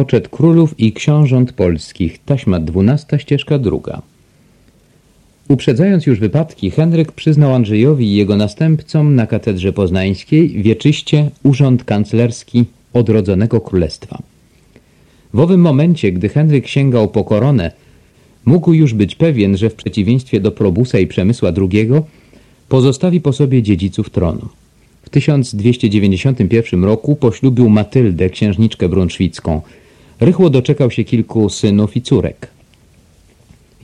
Poczet królów i książąt polskich, taśma dwunasta, ścieżka druga. Uprzedzając już wypadki, Henryk przyznał Andrzejowi i jego następcom na katedrze poznańskiej wieczyście urząd kanclerski odrodzonego królestwa. W owym momencie, gdy Henryk sięgał po koronę, mógł już być pewien, że w przeciwieństwie do Probusa i Przemysła II pozostawi po sobie dziedziców tronu. W 1291 roku poślubił Matyldę, księżniczkę brunszwicką. Rychło doczekał się kilku synów i córek.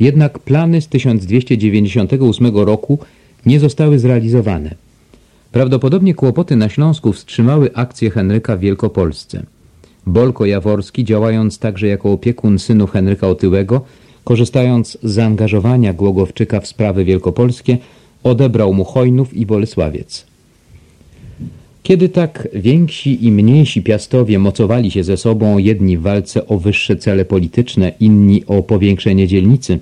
Jednak plany z 1298 roku nie zostały zrealizowane. Prawdopodobnie kłopoty na Śląsku wstrzymały akcję Henryka w Wielkopolsce. Bolko Jaworski, działając także jako opiekun synów Henryka Otyłego, korzystając z zaangażowania Głogowczyka w sprawy wielkopolskie, odebrał mu Chojnów i Bolesławiec. Kiedy tak więksi i mniejsi piastowie mocowali się ze sobą, jedni w walce o wyższe cele polityczne, inni o powiększenie dzielnicy,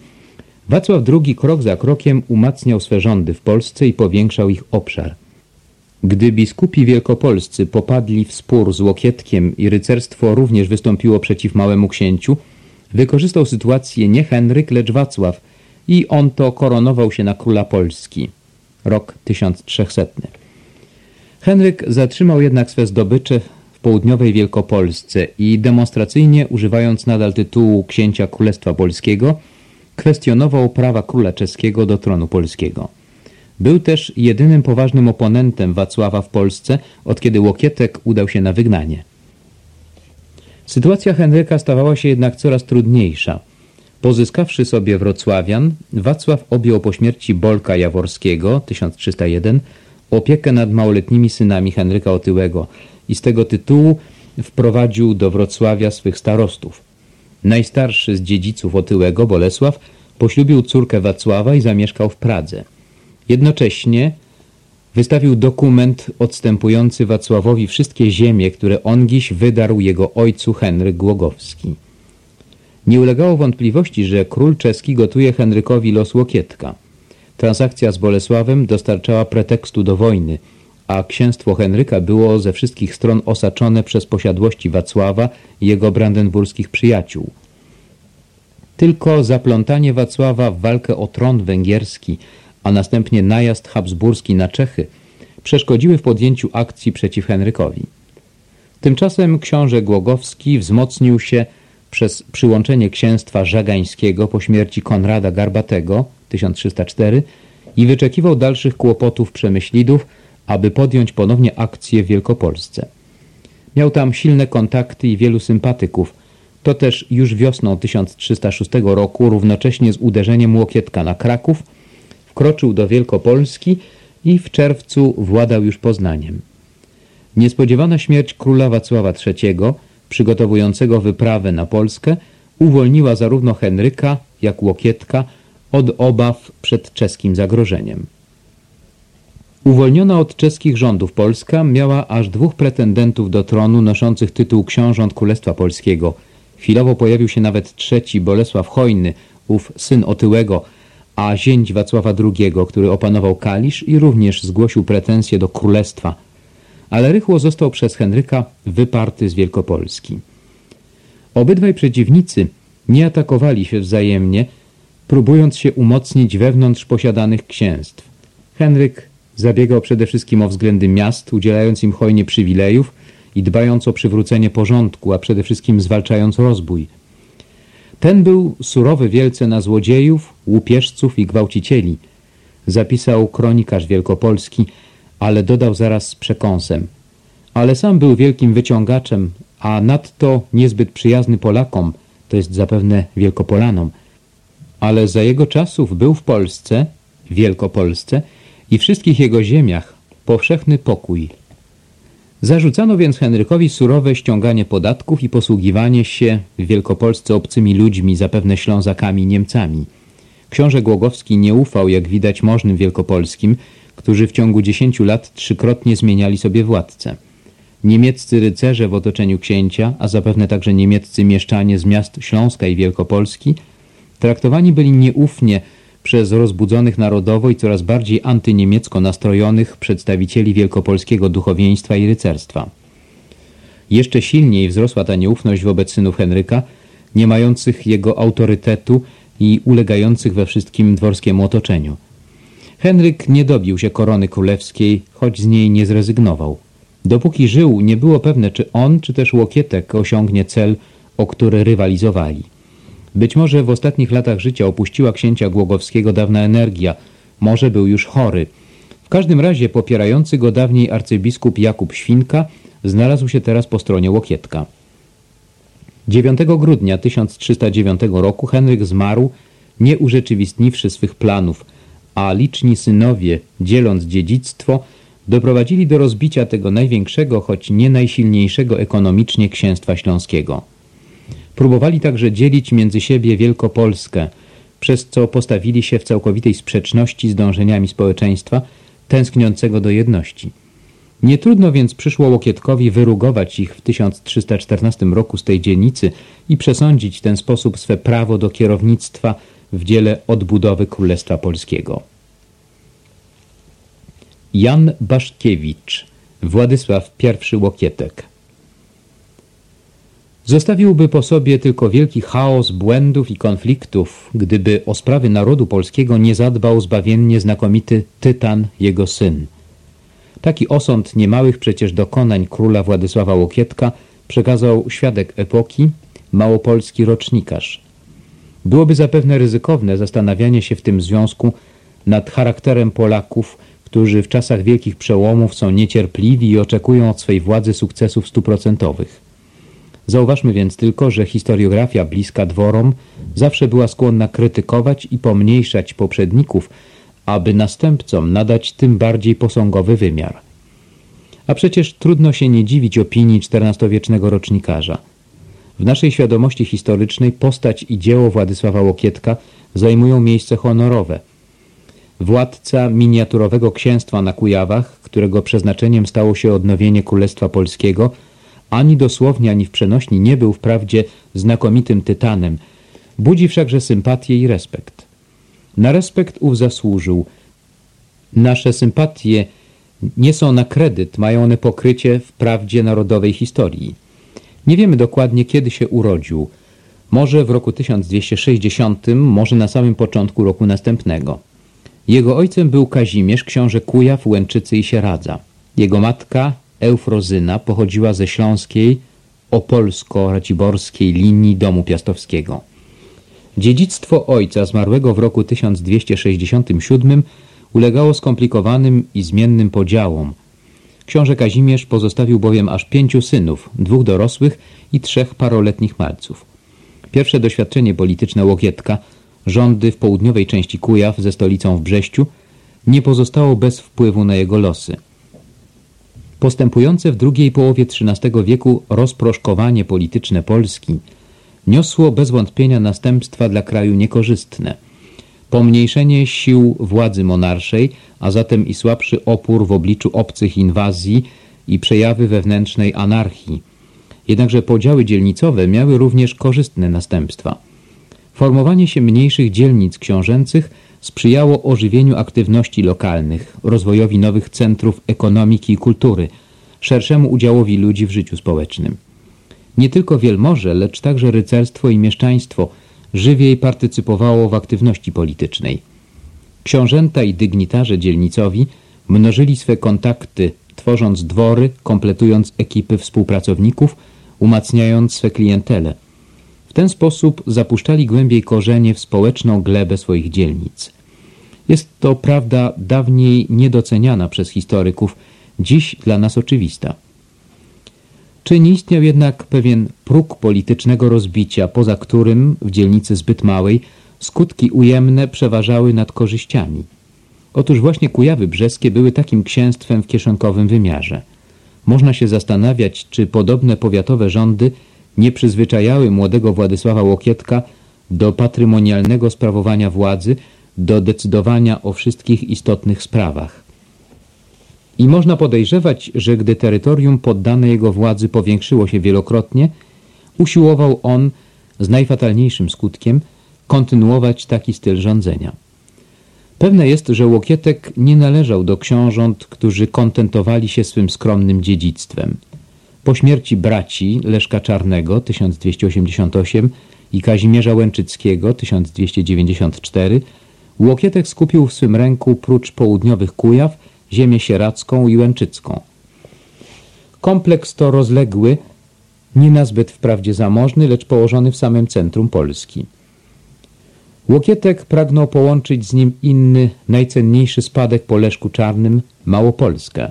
Wacław II krok za krokiem umacniał swe rządy w Polsce i powiększał ich obszar. Gdy biskupi wielkopolscy popadli w spór z Łokietkiem i rycerstwo również wystąpiło przeciw małemu księciu, wykorzystał sytuację nie Henryk, lecz Wacław i on to koronował się na króla Polski. Rok 1300. Henryk zatrzymał jednak swe zdobycze w południowej Wielkopolsce i demonstracyjnie, używając nadal tytułu księcia Królestwa Polskiego, kwestionował prawa króla czeskiego do tronu polskiego. Był też jedynym poważnym oponentem Wacława w Polsce, od kiedy Łokietek udał się na wygnanie. Sytuacja Henryka stawała się jednak coraz trudniejsza. Pozyskawszy sobie Wrocławian, Wacław objął po śmierci Bolka Jaworskiego 1301 opiekę nad małoletnimi synami Henryka Otyłego i z tego tytułu wprowadził do Wrocławia swych starostów. Najstarszy z dziedziców Otyłego, Bolesław, poślubił córkę Wacława i zamieszkał w Pradze. Jednocześnie wystawił dokument odstępujący Wacławowi wszystkie ziemie, które on dziś wydarł jego ojcu Henryk Głogowski. Nie ulegało wątpliwości, że król czeski gotuje Henrykowi los Łokietka – Transakcja z Bolesławem dostarczała pretekstu do wojny, a księstwo Henryka było ze wszystkich stron osaczone przez posiadłości Wacława i jego brandenburskich przyjaciół. Tylko zaplątanie Wacława w walkę o tron węgierski, a następnie najazd habsburski na Czechy przeszkodziły w podjęciu akcji przeciw Henrykowi. Tymczasem książę Głogowski wzmocnił się przez przyłączenie księstwa żagańskiego po śmierci Konrada Garbatego 1304 i wyczekiwał dalszych kłopotów Przemyślidów, aby podjąć ponownie akcję w Wielkopolsce. Miał tam silne kontakty i wielu sympatyków. To też już wiosną 1306 roku, równocześnie z uderzeniem Łokietka na Kraków, wkroczył do Wielkopolski i w czerwcu władał już Poznaniem. Niespodziewana śmierć króla Wacława III, przygotowującego wyprawę na Polskę, uwolniła zarówno Henryka, jak Łokietka od obaw przed czeskim zagrożeniem. Uwolniona od czeskich rządów Polska miała aż dwóch pretendentów do tronu noszących tytuł książąt Królestwa Polskiego. Chwilowo pojawił się nawet trzeci Bolesław Hojny, ów syn Otyłego, a zięć Wacława II, który opanował Kalisz i również zgłosił pretensje do królestwa, ale rychło został przez Henryka wyparty z Wielkopolski. Obydwaj przeciwnicy nie atakowali się wzajemnie, próbując się umocnić wewnątrz posiadanych księstw. Henryk zabiegał przede wszystkim o względy miast, udzielając im hojnie przywilejów i dbając o przywrócenie porządku, a przede wszystkim zwalczając rozbój. Ten był surowy wielce na złodziejów, łupieżców i gwałcicieli. Zapisał kronikarz wielkopolski, ale dodał zaraz z przekąsem. Ale sam był wielkim wyciągaczem, a nadto niezbyt przyjazny Polakom, to jest zapewne Wielkopolanom – ale za jego czasów był w Polsce, Wielkopolsce i wszystkich jego ziemiach powszechny pokój. Zarzucano więc Henrykowi surowe ściąganie podatków i posługiwanie się w Wielkopolsce obcymi ludźmi, zapewne Ślązakami Niemcami. Książę Głogowski nie ufał, jak widać, możnym wielkopolskim, którzy w ciągu dziesięciu lat trzykrotnie zmieniali sobie władcę. Niemieccy rycerze w otoczeniu księcia, a zapewne także niemieccy mieszczanie z miast Śląska i Wielkopolski – Traktowani byli nieufnie przez rozbudzonych narodowo i coraz bardziej antyniemiecko nastrojonych przedstawicieli wielkopolskiego duchowieństwa i rycerstwa. Jeszcze silniej wzrosła ta nieufność wobec synów Henryka, nie mających jego autorytetu i ulegających we wszystkim dworskiemu otoczeniu. Henryk nie dobił się korony królewskiej, choć z niej nie zrezygnował. Dopóki żył, nie było pewne, czy on, czy też Łokietek osiągnie cel, o który rywalizowali. Być może w ostatnich latach życia opuściła księcia Głogowskiego dawna energia, może był już chory. W każdym razie popierający go dawniej arcybiskup Jakub Świnka znalazł się teraz po stronie Łokietka. 9 grudnia 1309 roku Henryk zmarł, nie urzeczywistniwszy swych planów, a liczni synowie, dzieląc dziedzictwo, doprowadzili do rozbicia tego największego, choć nie najsilniejszego ekonomicznie księstwa śląskiego. Próbowali także dzielić między siebie Wielkopolskę, przez co postawili się w całkowitej sprzeczności z dążeniami społeczeństwa tęskniącego do jedności. Nie trudno więc przyszło Łokietkowi wyrugować ich w 1314 roku z tej dzielnicy i przesądzić w ten sposób swe prawo do kierownictwa w dziele odbudowy Królestwa Polskiego. Jan Baszkiewicz, Władysław I Łokietek Zostawiłby po sobie tylko wielki chaos błędów i konfliktów, gdyby o sprawy narodu polskiego nie zadbał zbawiennie znakomity Tytan, jego syn. Taki osąd niemałych przecież dokonań króla Władysława Łokietka przekazał świadek epoki, małopolski rocznikarz. Byłoby zapewne ryzykowne zastanawianie się w tym związku nad charakterem Polaków, którzy w czasach wielkich przełomów są niecierpliwi i oczekują od swej władzy sukcesów stuprocentowych. Zauważmy więc tylko, że historiografia bliska dworom zawsze była skłonna krytykować i pomniejszać poprzedników, aby następcom nadać tym bardziej posągowy wymiar. A przecież trudno się nie dziwić opinii XIV-wiecznego rocznikarza. W naszej świadomości historycznej postać i dzieło Władysława Łokietka zajmują miejsce honorowe. Władca miniaturowego księstwa na Kujawach, którego przeznaczeniem stało się odnowienie Królestwa Polskiego, ani dosłownie, ani w przenośni nie był wprawdzie znakomitym tytanem, budzi wszakże sympatię i respekt. Na respekt ów zasłużył. Nasze sympatie nie są na kredyt, mają one pokrycie w prawdzie narodowej historii. Nie wiemy dokładnie, kiedy się urodził. Może w roku 1260, może na samym początku roku następnego. Jego ojcem był Kazimierz, książę Kujaw, Łęczycy i Sieradza. Jego matka, Eufrozyna, pochodziła ze śląskiej, opolsko-raciborskiej linii domu piastowskiego. Dziedzictwo ojca zmarłego w roku 1267 ulegało skomplikowanym i zmiennym podziałom. Książę Kazimierz pozostawił bowiem aż pięciu synów, dwóch dorosłych i trzech paroletnich malców. Pierwsze doświadczenie polityczne Łokietka, rządy w południowej części Kujaw ze stolicą w Brześciu, nie pozostało bez wpływu na jego losy. Postępujące w drugiej połowie XIII wieku rozproszkowanie polityczne Polski niosło bez wątpienia następstwa dla kraju niekorzystne. Pomniejszenie sił władzy monarszej, a zatem i słabszy opór w obliczu obcych inwazji i przejawy wewnętrznej anarchii. Jednakże podziały dzielnicowe miały również korzystne następstwa. Formowanie się mniejszych dzielnic książęcych sprzyjało ożywieniu aktywności lokalnych, rozwojowi nowych centrów ekonomiki i kultury, szerszemu udziałowi ludzi w życiu społecznym. Nie tylko wielmoże, lecz także rycerstwo i mieszczaństwo żywiej partycypowało w aktywności politycznej. Książęta i dygnitarze dzielnicowi mnożyli swe kontakty, tworząc dwory, kompletując ekipy współpracowników, umacniając swe klientele. W ten sposób zapuszczali głębiej korzenie w społeczną glebę swoich dzielnic. Jest to prawda dawniej niedoceniana przez historyków, dziś dla nas oczywista. Czy nie istniał jednak pewien próg politycznego rozbicia, poza którym w dzielnicy zbyt małej skutki ujemne przeważały nad korzyściami? Otóż właśnie Kujawy Brzeskie były takim księstwem w kieszonkowym wymiarze. Można się zastanawiać, czy podobne powiatowe rządy nie przyzwyczajały młodego Władysława Łokietka do patrymonialnego sprawowania władzy, do decydowania o wszystkich istotnych sprawach. I można podejrzewać, że gdy terytorium poddane jego władzy powiększyło się wielokrotnie, usiłował on z najfatalniejszym skutkiem kontynuować taki styl rządzenia. Pewne jest, że Łokietek nie należał do książąt, którzy kontentowali się swym skromnym dziedzictwem. Po śmierci braci Leszka Czarnego 1288 i Kazimierza Łęczyckiego 1294 Łokietek skupił w swym ręku prócz południowych Kujaw ziemię sieracką i łęczycką. Kompleks to rozległy, nie nazbyt wprawdzie zamożny, lecz położony w samym centrum Polski. Łokietek pragnął połączyć z nim inny, najcenniejszy spadek po Leszku Czarnym, Małopolskę.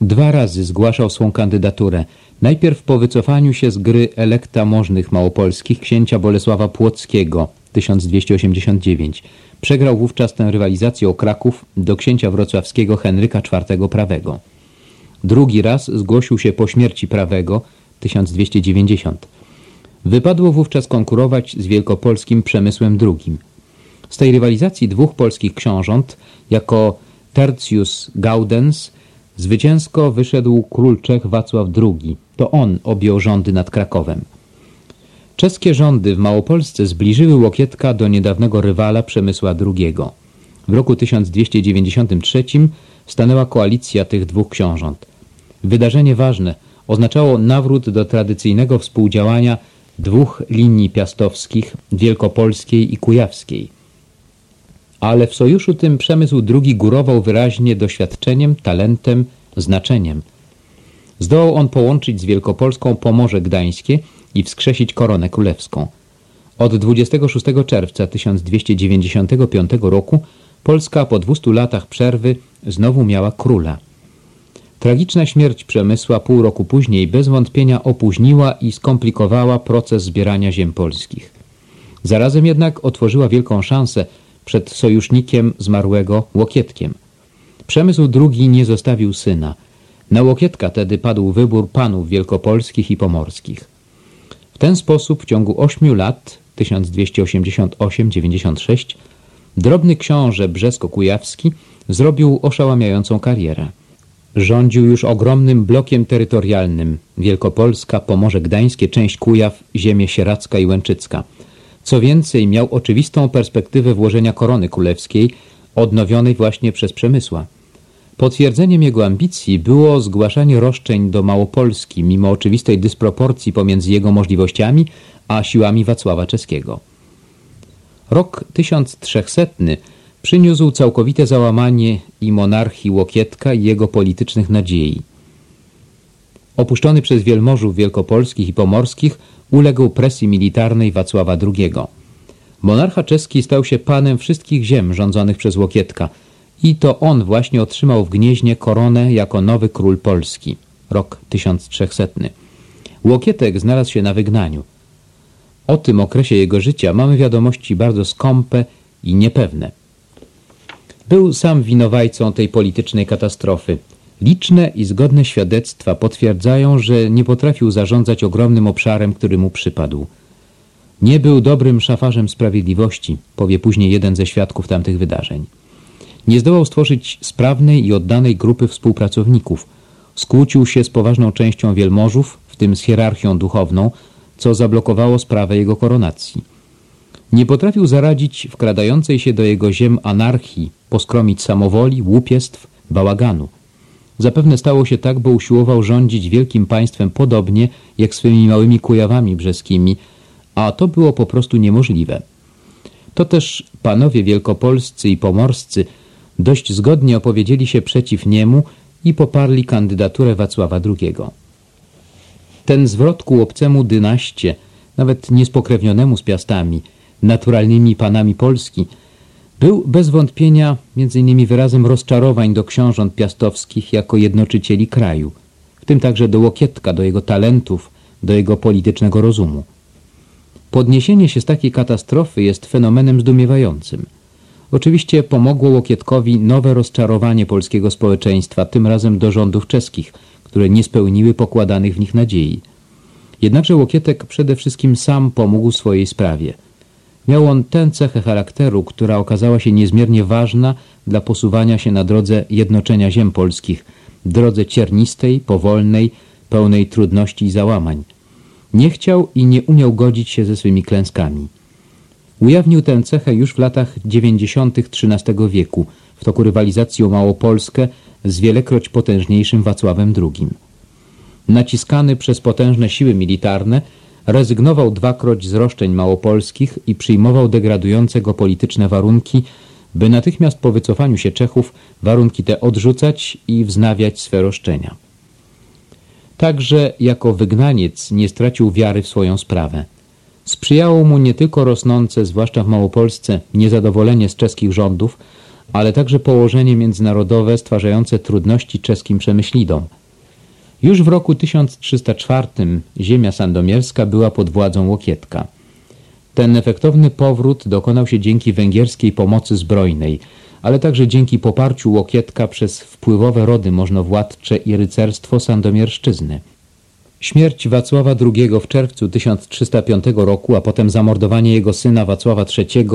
Dwa razy zgłaszał swą kandydaturę. Najpierw po wycofaniu się z gry elekta możnych małopolskich księcia Bolesława Płockiego 1289. Przegrał wówczas tę rywalizację o Kraków do księcia wrocławskiego Henryka IV Prawego. Drugi raz zgłosił się po śmierci Prawego 1290. Wypadło wówczas konkurować z wielkopolskim Przemysłem II. Z tej rywalizacji dwóch polskich książąt jako Tertius Gaudens zwycięsko wyszedł król Czech Wacław II. To on objął rządy nad Krakowem. Czeskie rządy w Małopolsce zbliżyły Łokietka do niedawnego rywala Przemysła II. W roku 1293 stanęła koalicja tych dwóch książąt. Wydarzenie ważne oznaczało nawrót do tradycyjnego współdziałania dwóch linii piastowskich, wielkopolskiej i kujawskiej. Ale w sojuszu tym przemysł drugi górował wyraźnie doświadczeniem, talentem, znaczeniem. Zdołał on połączyć z Wielkopolską Pomorze Gdańskie i wskrzesić koronę królewską. Od 26 czerwca 1295 roku Polska po 200 latach przerwy znowu miała króla. Tragiczna śmierć Przemysła pół roku później bez wątpienia opóźniła i skomplikowała proces zbierania ziem polskich. Zarazem jednak otworzyła wielką szansę przed sojusznikiem zmarłego Łokietkiem. Przemysł II nie zostawił syna. Na Łokietka tedy padł wybór panów wielkopolskich i pomorskich. W ten sposób w ciągu ośmiu lat 1288-96 drobny książę Brzesko-Kujawski zrobił oszałamiającą karierę. Rządził już ogromnym blokiem terytorialnym Wielkopolska, Pomorze Gdańskie, część Kujaw, ziemie Sieracka i Łęczycka. Co więcej, miał oczywistą perspektywę włożenia korony królewskiej, odnowionej właśnie przez Przemysła. Potwierdzeniem jego ambicji było zgłaszanie roszczeń do Małopolski, mimo oczywistej dysproporcji pomiędzy jego możliwościami a siłami Wacława Czeskiego. Rok 1300 przyniósł całkowite załamanie i monarchii Łokietka i jego politycznych nadziei. Opuszczony przez wielmożów wielkopolskich i pomorskich uległ presji militarnej Wacława II. Monarcha czeski stał się panem wszystkich ziem rządzonych przez Łokietka i to on właśnie otrzymał w Gnieźnie koronę jako nowy król Polski. Rok 1300. Łokietek znalazł się na wygnaniu. O tym okresie jego życia mamy wiadomości bardzo skąpe i niepewne. Był sam winowajcą tej politycznej katastrofy. Liczne i zgodne świadectwa potwierdzają, że nie potrafił zarządzać ogromnym obszarem, który mu przypadł. Nie był dobrym szafarzem sprawiedliwości, powie później jeden ze świadków tamtych wydarzeń. Nie zdołał stworzyć sprawnej i oddanej grupy współpracowników. Skłócił się z poważną częścią wielmożów, w tym z hierarchią duchowną, co zablokowało sprawę jego koronacji. Nie potrafił zaradzić wkradającej się do jego ziem anarchii, poskromić samowoli, łupiestw, bałaganu. Zapewne stało się tak, bo usiłował rządzić wielkim państwem podobnie jak swymi małymi kujawami brzeskimi, a to było po prostu niemożliwe. To też panowie wielkopolscy i pomorscy dość zgodnie opowiedzieli się przeciw niemu i poparli kandydaturę Wacława II. Ten zwrot ku obcemu dynaście, nawet niespokrewnionemu z piastami, naturalnymi panami Polski, był bez wątpienia innymi wyrazem rozczarowań do książąt piastowskich jako jednoczycieli kraju, w tym także do Łokietka, do jego talentów, do jego politycznego rozumu. Podniesienie się z takiej katastrofy jest fenomenem zdumiewającym. Oczywiście pomogło Łokietkowi nowe rozczarowanie polskiego społeczeństwa, tym razem do rządów czeskich, które nie spełniły pokładanych w nich nadziei. Jednakże Łokietek przede wszystkim sam pomógł swojej sprawie – Miał on tę cechę charakteru, która okazała się niezmiernie ważna dla posuwania się na drodze jednoczenia ziem polskich, drodze ciernistej, powolnej, pełnej trudności i załamań. Nie chciał i nie umiał godzić się ze swymi klęskami. Ujawnił tę cechę już w latach 90. XIII wieku w toku rywalizacji o Małopolskę z wielekroć potężniejszym Wacławem II. naciskany przez potężne siły militarne, rezygnował dwakroć z roszczeń małopolskich i przyjmował degradujące go polityczne warunki, by natychmiast po wycofaniu się Czechów warunki te odrzucać i wznawiać swe roszczenia. Także jako wygnaniec nie stracił wiary w swoją sprawę. Sprzyjało mu nie tylko rosnące, zwłaszcza w Małopolsce, niezadowolenie z czeskich rządów, ale także położenie międzynarodowe stwarzające trudności czeskim przemyślidom. Już w roku 1304 ziemia sandomierska była pod władzą Łokietka. Ten efektowny powrót dokonał się dzięki węgierskiej pomocy zbrojnej, ale także dzięki poparciu Łokietka przez wpływowe rody możnowładcze i rycerstwo sandomierszczyzny. Śmierć Wacława II w czerwcu 1305 roku, a potem zamordowanie jego syna Wacława III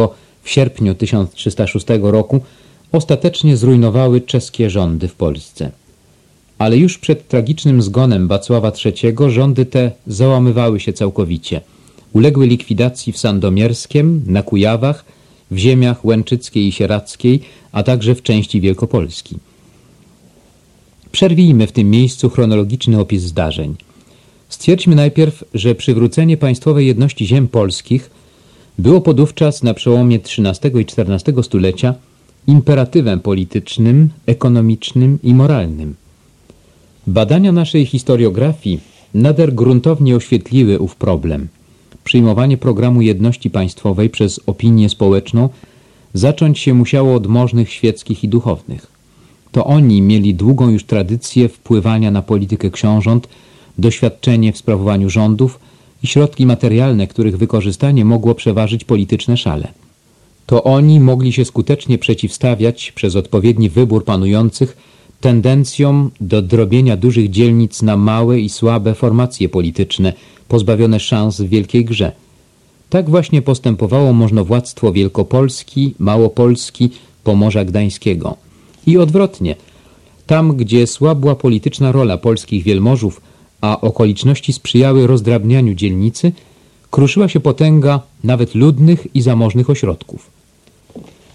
w sierpniu 1306 roku ostatecznie zrujnowały czeskie rządy w Polsce. Ale już przed tragicznym zgonem Wacława III rządy te załamywały się całkowicie. Uległy likwidacji w Sandomierskiem, na Kujawach, w ziemiach Łęczyckiej i Sierackiej, a także w części Wielkopolski. Przerwijmy w tym miejscu chronologiczny opis zdarzeń. Stwierdźmy najpierw, że przywrócenie państwowej jedności ziem polskich było podówczas na przełomie XIII i XIV stulecia imperatywem politycznym, ekonomicznym i moralnym. Badania naszej historiografii nader gruntownie oświetliły ów problem. Przyjmowanie programu jedności państwowej przez opinię społeczną zacząć się musiało od możnych świeckich i duchownych. To oni mieli długą już tradycję wpływania na politykę książąt, doświadczenie w sprawowaniu rządów i środki materialne, których wykorzystanie mogło przeważyć polityczne szale. To oni mogli się skutecznie przeciwstawiać przez odpowiedni wybór panujących tendencjom do drobienia dużych dzielnic na małe i słabe formacje polityczne, pozbawione szans w wielkiej grze. Tak właśnie postępowało możnowładztwo Wielkopolski, Małopolski, Pomorza Gdańskiego. I odwrotnie, tam gdzie słabła polityczna rola polskich wielmożów, a okoliczności sprzyjały rozdrabnianiu dzielnicy, kruszyła się potęga nawet ludnych i zamożnych ośrodków.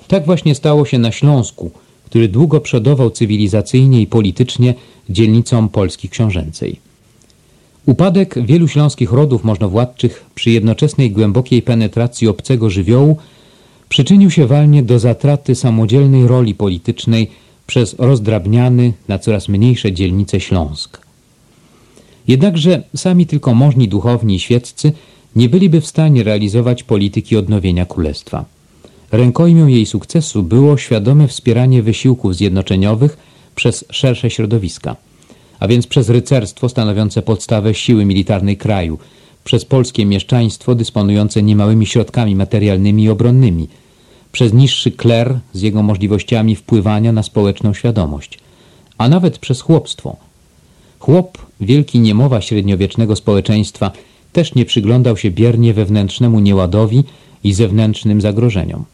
Tak właśnie stało się na Śląsku, który długo przodował cywilizacyjnie i politycznie dzielnicą Polski książęcej. Upadek wielu śląskich rodów możnowładczych przy jednoczesnej głębokiej penetracji obcego żywiołu przyczynił się walnie do zatraty samodzielnej roli politycznej przez rozdrabniany na coraz mniejsze dzielnice Śląsk. Jednakże sami tylko możni duchowni i świeccy nie byliby w stanie realizować polityki odnowienia królestwa. Rękojmią jej sukcesu było świadome wspieranie wysiłków zjednoczeniowych przez szersze środowiska, a więc przez rycerstwo stanowiące podstawę siły militarnej kraju, przez polskie mieszczaństwo dysponujące niemałymi środkami materialnymi i obronnymi, przez niższy kler z jego możliwościami wpływania na społeczną świadomość, a nawet przez chłopstwo. Chłop, wielki niemowa średniowiecznego społeczeństwa, też nie przyglądał się biernie wewnętrznemu nieładowi i zewnętrznym zagrożeniom.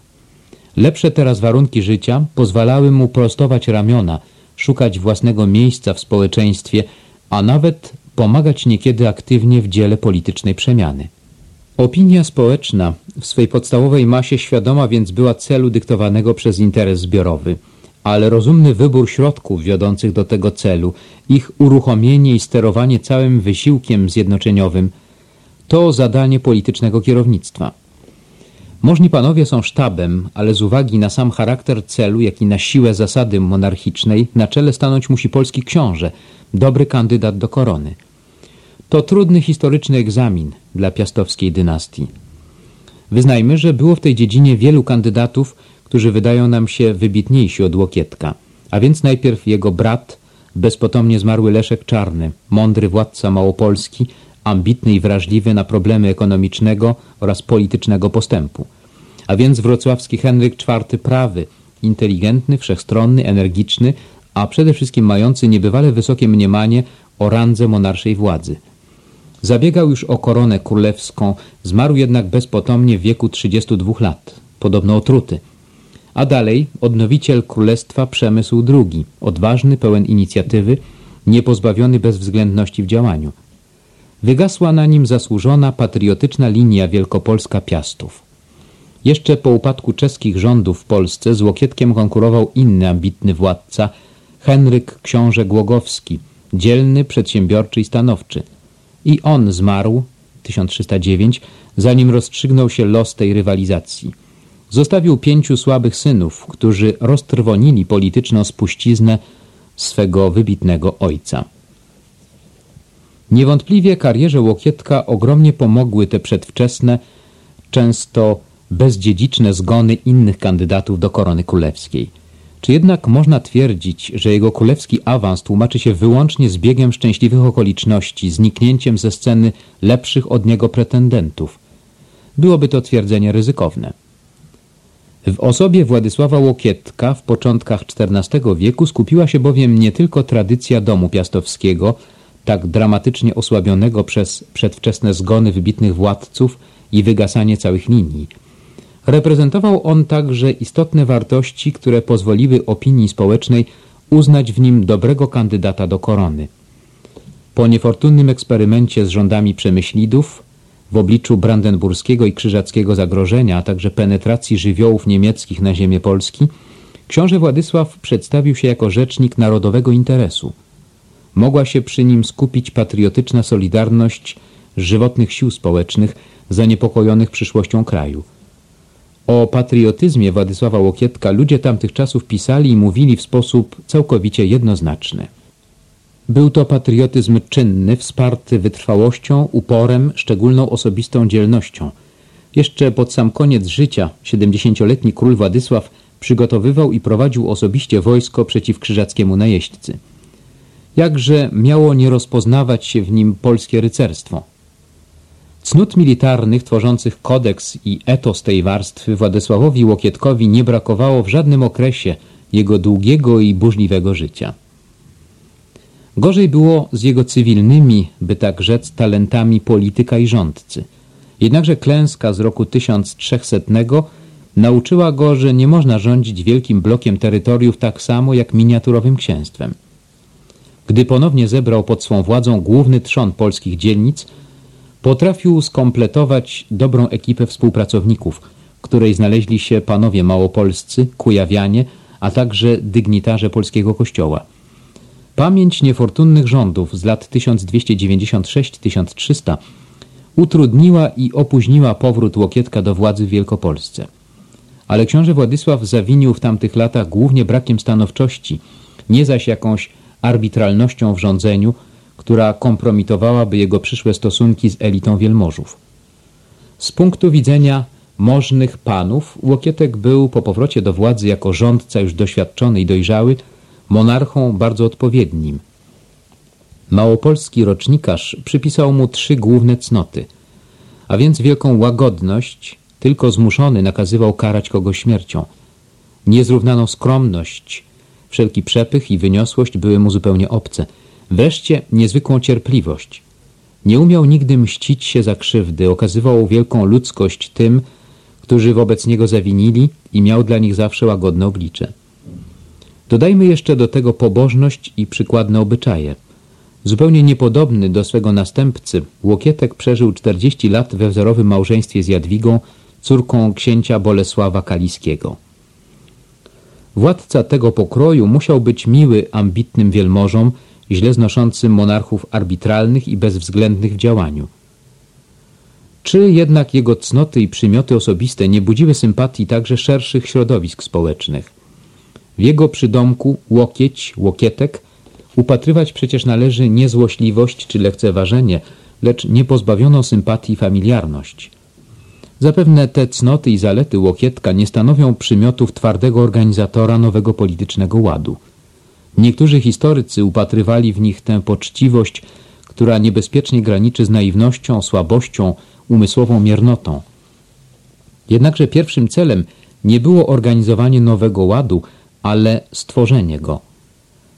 Lepsze teraz warunki życia pozwalały mu prostować ramiona, szukać własnego miejsca w społeczeństwie, a nawet pomagać niekiedy aktywnie w dziele politycznej przemiany. Opinia społeczna w swej podstawowej masie świadoma więc była celu dyktowanego przez interes zbiorowy, ale rozumny wybór środków wiodących do tego celu, ich uruchomienie i sterowanie całym wysiłkiem zjednoczeniowym to zadanie politycznego kierownictwa. Możni panowie są sztabem, ale z uwagi na sam charakter celu, jak i na siłę zasady monarchicznej, na czele stanąć musi polski książę, dobry kandydat do korony. To trudny historyczny egzamin dla piastowskiej dynastii. Wyznajmy, że było w tej dziedzinie wielu kandydatów, którzy wydają nam się wybitniejsi od Łokietka, a więc najpierw jego brat, bezpotomnie zmarły Leszek Czarny, mądry władca Małopolski, ambitny i wrażliwy na problemy ekonomicznego oraz politycznego postępu. A więc wrocławski Henryk IV prawy, inteligentny, wszechstronny, energiczny, a przede wszystkim mający niebywale wysokie mniemanie o randze monarszej władzy. Zabiegał już o koronę królewską, zmarł jednak bezpotomnie w wieku 32 lat, podobno otruty. A dalej odnowiciel królestwa Przemysł II, odważny, pełen inicjatywy, niepozbawiony bezwzględności w działaniu. Wygasła na nim zasłużona patriotyczna linia wielkopolska Piastów. Jeszcze po upadku czeskich rządów w Polsce z Łokietkiem konkurował inny ambitny władca, Henryk książę Głogowski, dzielny, przedsiębiorczy i stanowczy. I on zmarł, 1309, zanim rozstrzygnął się los tej rywalizacji. Zostawił pięciu słabych synów, którzy roztrwonili polityczną spuściznę swego wybitnego ojca. Niewątpliwie karierze Łokietka ogromnie pomogły te przedwczesne, często bezdziedziczne zgony innych kandydatów do korony królewskiej. Czy jednak można twierdzić, że jego królewski awans tłumaczy się wyłącznie zbiegiem szczęśliwych okoliczności, zniknięciem ze sceny lepszych od niego pretendentów? Byłoby to twierdzenie ryzykowne. W osobie Władysława Łokietka w początkach XIV wieku skupiła się bowiem nie tylko tradycja domu piastowskiego, tak dramatycznie osłabionego przez przedwczesne zgony wybitnych władców i wygasanie całych linii. Reprezentował on także istotne wartości, które pozwoliły opinii społecznej uznać w nim dobrego kandydata do korony. Po niefortunnym eksperymencie z rządami Przemyślidów w obliczu brandenburskiego i krzyżackiego zagrożenia, a także penetracji żywiołów niemieckich na ziemię Polski, książę Władysław przedstawił się jako rzecznik narodowego interesu. Mogła się przy nim skupić patriotyczna solidarność żywotnych sił społecznych zaniepokojonych przyszłością kraju. O patriotyzmie Władysława Łokietka ludzie tamtych czasów pisali i mówili w sposób całkowicie jednoznaczny. Był to patriotyzm czynny, wsparty wytrwałością, uporem, szczególną osobistą dzielnością. Jeszcze pod sam koniec życia 70-letni król Władysław przygotowywał i prowadził osobiście wojsko przeciw krzyżackiemu najeźdźcy. Jakże miało nie rozpoznawać się w nim polskie rycerstwo? Cnót militarnych tworzących kodeks i etos tej warstwy Władysławowi Łokietkowi nie brakowało w żadnym okresie jego długiego i burzliwego życia. Gorzej było z jego cywilnymi, by tak rzec, talentami polityka i rządcy. Jednakże klęska z roku 1300 nauczyła go, że nie można rządzić wielkim blokiem terytoriów tak samo jak miniaturowym księstwem. Gdy ponownie zebrał pod swą władzą główny trzon polskich dzielnic, potrafił skompletować dobrą ekipę współpracowników, której znaleźli się panowie małopolscy, kujawianie, a także dygnitarze polskiego kościoła. Pamięć niefortunnych rządów z lat 1296-1300 utrudniła i opóźniła powrót Łokietka do władzy w Wielkopolsce. Ale książę Władysław zawinił w tamtych latach głównie brakiem stanowczości, nie zaś jakąś arbitralnością w rządzeniu, która kompromitowałaby jego przyszłe stosunki z elitą wielmożów. Z punktu widzenia możnych panów Łokietek był po powrocie do władzy jako rządca już doświadczony i dojrzały monarchą bardzo odpowiednim. Małopolski rocznikarz przypisał mu trzy główne cnoty, a więc wielką łagodność, tylko zmuszony nakazywał karać kogoś śmiercią, niezrównaną skromność, wszelki przepych i wyniosłość były mu zupełnie obce, wreszcie niezwykłą cierpliwość. Nie umiał nigdy mścić się za krzywdy, okazywał wielką ludzkość tym, którzy wobec niego zawinili i miał dla nich zawsze łagodne oblicze. Dodajmy jeszcze do tego pobożność i przykładne obyczaje. Zupełnie niepodobny do swego następcy, Łokietek przeżył 40 lat we wzorowym małżeństwie z Jadwigą, córką księcia Bolesława Kaliskiego. Władca tego pokroju musiał być miły ambitnym wielmożom, źle znoszącym monarchów arbitralnych i bezwzględnych w działaniu. Czy jednak jego cnoty i przymioty osobiste nie budziły sympatii także szerszych środowisk społecznych? W jego przydomku łokieć, łokietek upatrywać przecież należy nie złośliwość czy lekceważenie, lecz niepozbawioną sympatii familiarność. Zapewne te cnoty i zalety łokietka nie stanowią przymiotów twardego organizatora nowego politycznego ładu. Niektórzy historycy upatrywali w nich tę poczciwość, która niebezpiecznie graniczy z naiwnością, słabością, umysłową miernotą. Jednakże pierwszym celem nie było organizowanie nowego ładu, ale stworzenie go.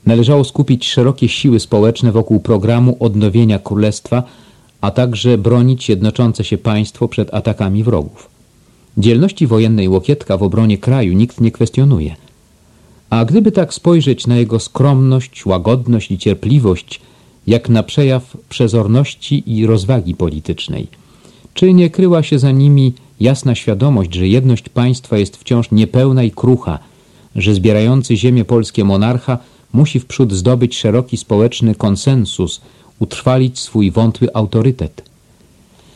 Należało skupić szerokie siły społeczne wokół programu odnowienia królestwa, a także bronić jednoczące się państwo przed atakami wrogów. Dzielności wojennej Łokietka w obronie kraju nikt nie kwestionuje. A gdyby tak spojrzeć na jego skromność, łagodność i cierpliwość, jak na przejaw przezorności i rozwagi politycznej, czy nie kryła się za nimi jasna świadomość, że jedność państwa jest wciąż niepełna i krucha, że zbierający ziemię polskie monarcha musi wprzód zdobyć szeroki społeczny konsensus, utrwalić swój wątły autorytet.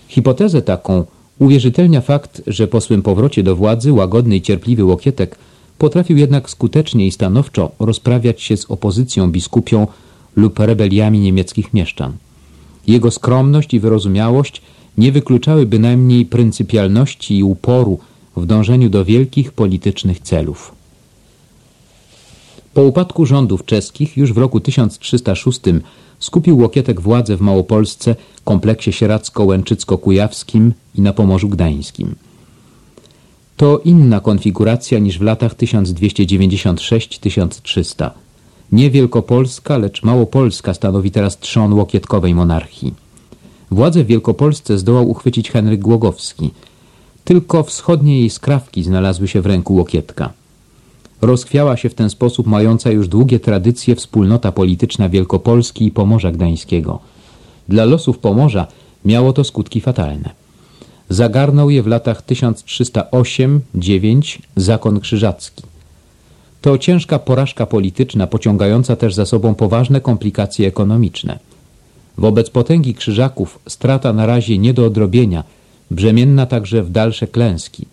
Hipotezę taką uwierzytelnia fakt, że po swym powrocie do władzy łagodny i cierpliwy Łokietek potrafił jednak skutecznie i stanowczo rozprawiać się z opozycją biskupią lub rebeliami niemieckich mieszczan. Jego skromność i wyrozumiałość nie wykluczały bynajmniej pryncypialności i uporu w dążeniu do wielkich politycznych celów. Po upadku rządów czeskich już w roku 1306 skupił Łokietek władzę w Małopolsce, kompleksie sieradzko-łęczycko-kujawskim i na Pomorzu Gdańskim. To inna konfiguracja niż w latach 1296-1300. Nie Wielkopolska, lecz Małopolska stanowi teraz trzon łokietkowej monarchii. Władzę w Wielkopolsce zdołał uchwycić Henryk Głogowski. Tylko wschodnie jej skrawki znalazły się w ręku Łokietka. Rozchwiała się w ten sposób mająca już długie tradycje wspólnota polityczna Wielkopolski i Pomorza Gdańskiego. Dla losów Pomorza miało to skutki fatalne. Zagarnął je w latach 1308-9 zakon krzyżacki. To ciężka porażka polityczna, pociągająca też za sobą poważne komplikacje ekonomiczne. Wobec potęgi krzyżaków strata na razie nie do odrobienia, brzemienna także w dalsze klęski.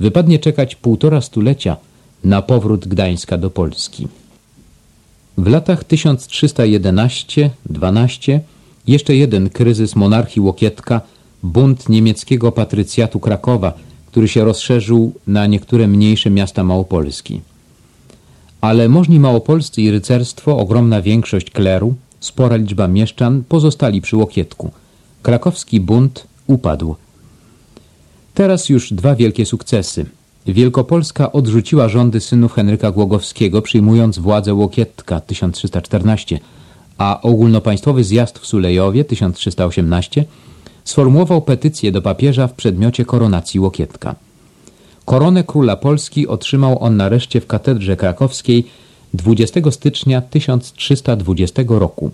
Wypadnie czekać półtora stulecia na powrót Gdańska do Polski. W latach 1311-12 jeszcze jeden kryzys monarchii Łokietka, bunt niemieckiego patrycjatu Krakowa, który się rozszerzył na niektóre mniejsze miasta Małopolski. Ale możni małopolscy i rycerstwo, ogromna większość kleru, spora liczba mieszczan pozostali przy Łokietku. Krakowski bunt upadł. Teraz już dwa wielkie sukcesy. Wielkopolska odrzuciła rządy synów Henryka Głogowskiego, przyjmując władzę Łokietka 1314, a ogólnopaństwowy zjazd w Sulejowie 1318 sformułował petycję do papieża w przedmiocie koronacji Łokietka. Koronę króla Polski otrzymał on nareszcie w katedrze krakowskiej 20 stycznia 1320 roku.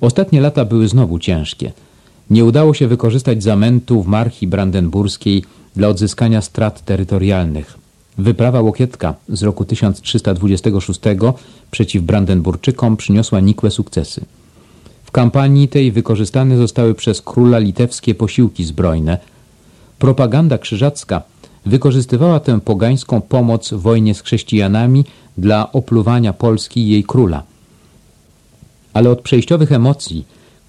Ostatnie lata były znowu ciężkie. Nie udało się wykorzystać zamętu w marchi brandenburskiej dla odzyskania strat terytorialnych. Wyprawa Łokietka z roku 1326 przeciw Brandenburczykom przyniosła nikłe sukcesy. W kampanii tej wykorzystane zostały przez króla litewskie posiłki zbrojne. Propaganda krzyżacka wykorzystywała tę pogańską pomoc w wojnie z chrześcijanami dla opluwania Polski i jej króla. Ale od przejściowych emocji,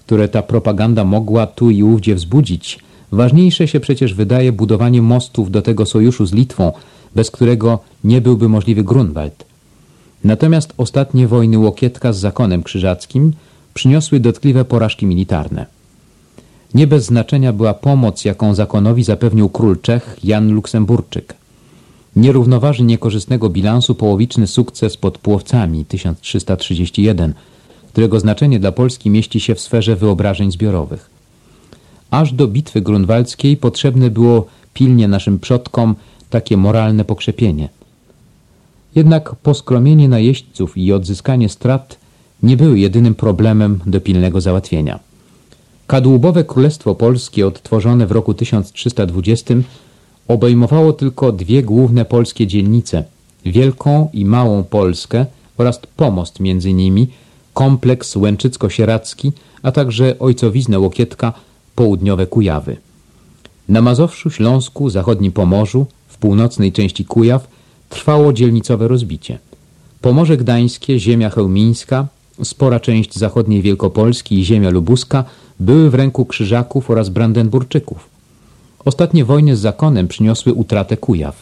które ta propaganda mogła tu i ówdzie wzbudzić, ważniejsze się przecież wydaje budowanie mostów do tego sojuszu z Litwą, bez którego nie byłby możliwy Grunwald. Natomiast ostatnie wojny Łokietka z zakonem krzyżackim przyniosły dotkliwe porażki militarne. Nie bez znaczenia była pomoc, jaką zakonowi zapewnił król Czech Jan Luksemburczyk. Nie równoważy niekorzystnego bilansu połowiczny sukces pod Płowcami 1331, którego znaczenie dla Polski mieści się w sferze wyobrażeń zbiorowych. Aż do bitwy grunwaldzkiej potrzebne było pilnie naszym przodkom takie moralne pokrzepienie. Jednak poskromienie najeźdźców i odzyskanie strat nie były jedynym problemem do pilnego załatwienia. Kadłubowe Królestwo Polskie odtworzone w roku 1320 obejmowało tylko dwie główne polskie dzielnice, Wielką i Małą Polskę oraz pomost między nimi, kompleks Łęczycko-Sieradzki, a także ojcowiznę Łokietka, południowe Kujawy. Na Mazowszu, Śląsku, zachodnim Pomorzu, w północnej części Kujaw trwało dzielnicowe rozbicie. Pomorze Gdańskie, ziemia chełmińska, spora część zachodniej Wielkopolski i ziemia lubuska były w ręku Krzyżaków oraz Brandenburczyków. Ostatnie wojny z zakonem przyniosły utratę Kujaw.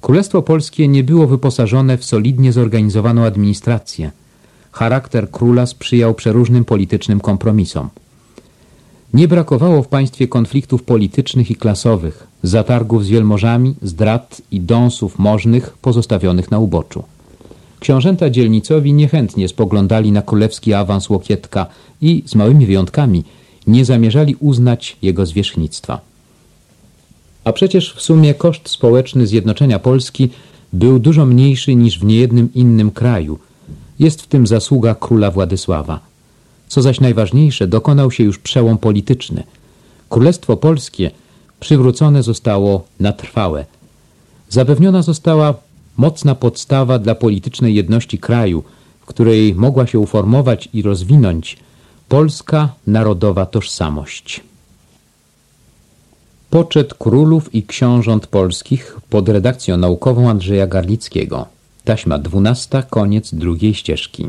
Królestwo Polskie nie było wyposażone w solidnie zorganizowaną administrację. Charakter króla sprzyjał przeróżnym politycznym kompromisom. Nie brakowało w państwie konfliktów politycznych i klasowych, zatargów z wielmożami, zdrad i dąsów możnych pozostawionych na uboczu. Książęta dzielnicowi niechętnie spoglądali na królewski awans Łokietka i, z małymi wyjątkami, nie zamierzali uznać jego zwierzchnictwa. A przecież w sumie koszt społeczny zjednoczenia Polski był dużo mniejszy niż w niejednym innym kraju. Jest w tym zasługa króla Władysława. Co zaś najważniejsze, dokonał się już przełom polityczny. Królestwo Polskie przywrócone zostało na trwałe. Zapewniona została mocna podstawa dla politycznej jedności kraju, w której mogła się uformować i rozwinąć polska narodowa tożsamość. Poczet królów i książąt polskich pod redakcją naukową Andrzeja Garlickiego. Taśma 12, koniec drugiej ścieżki.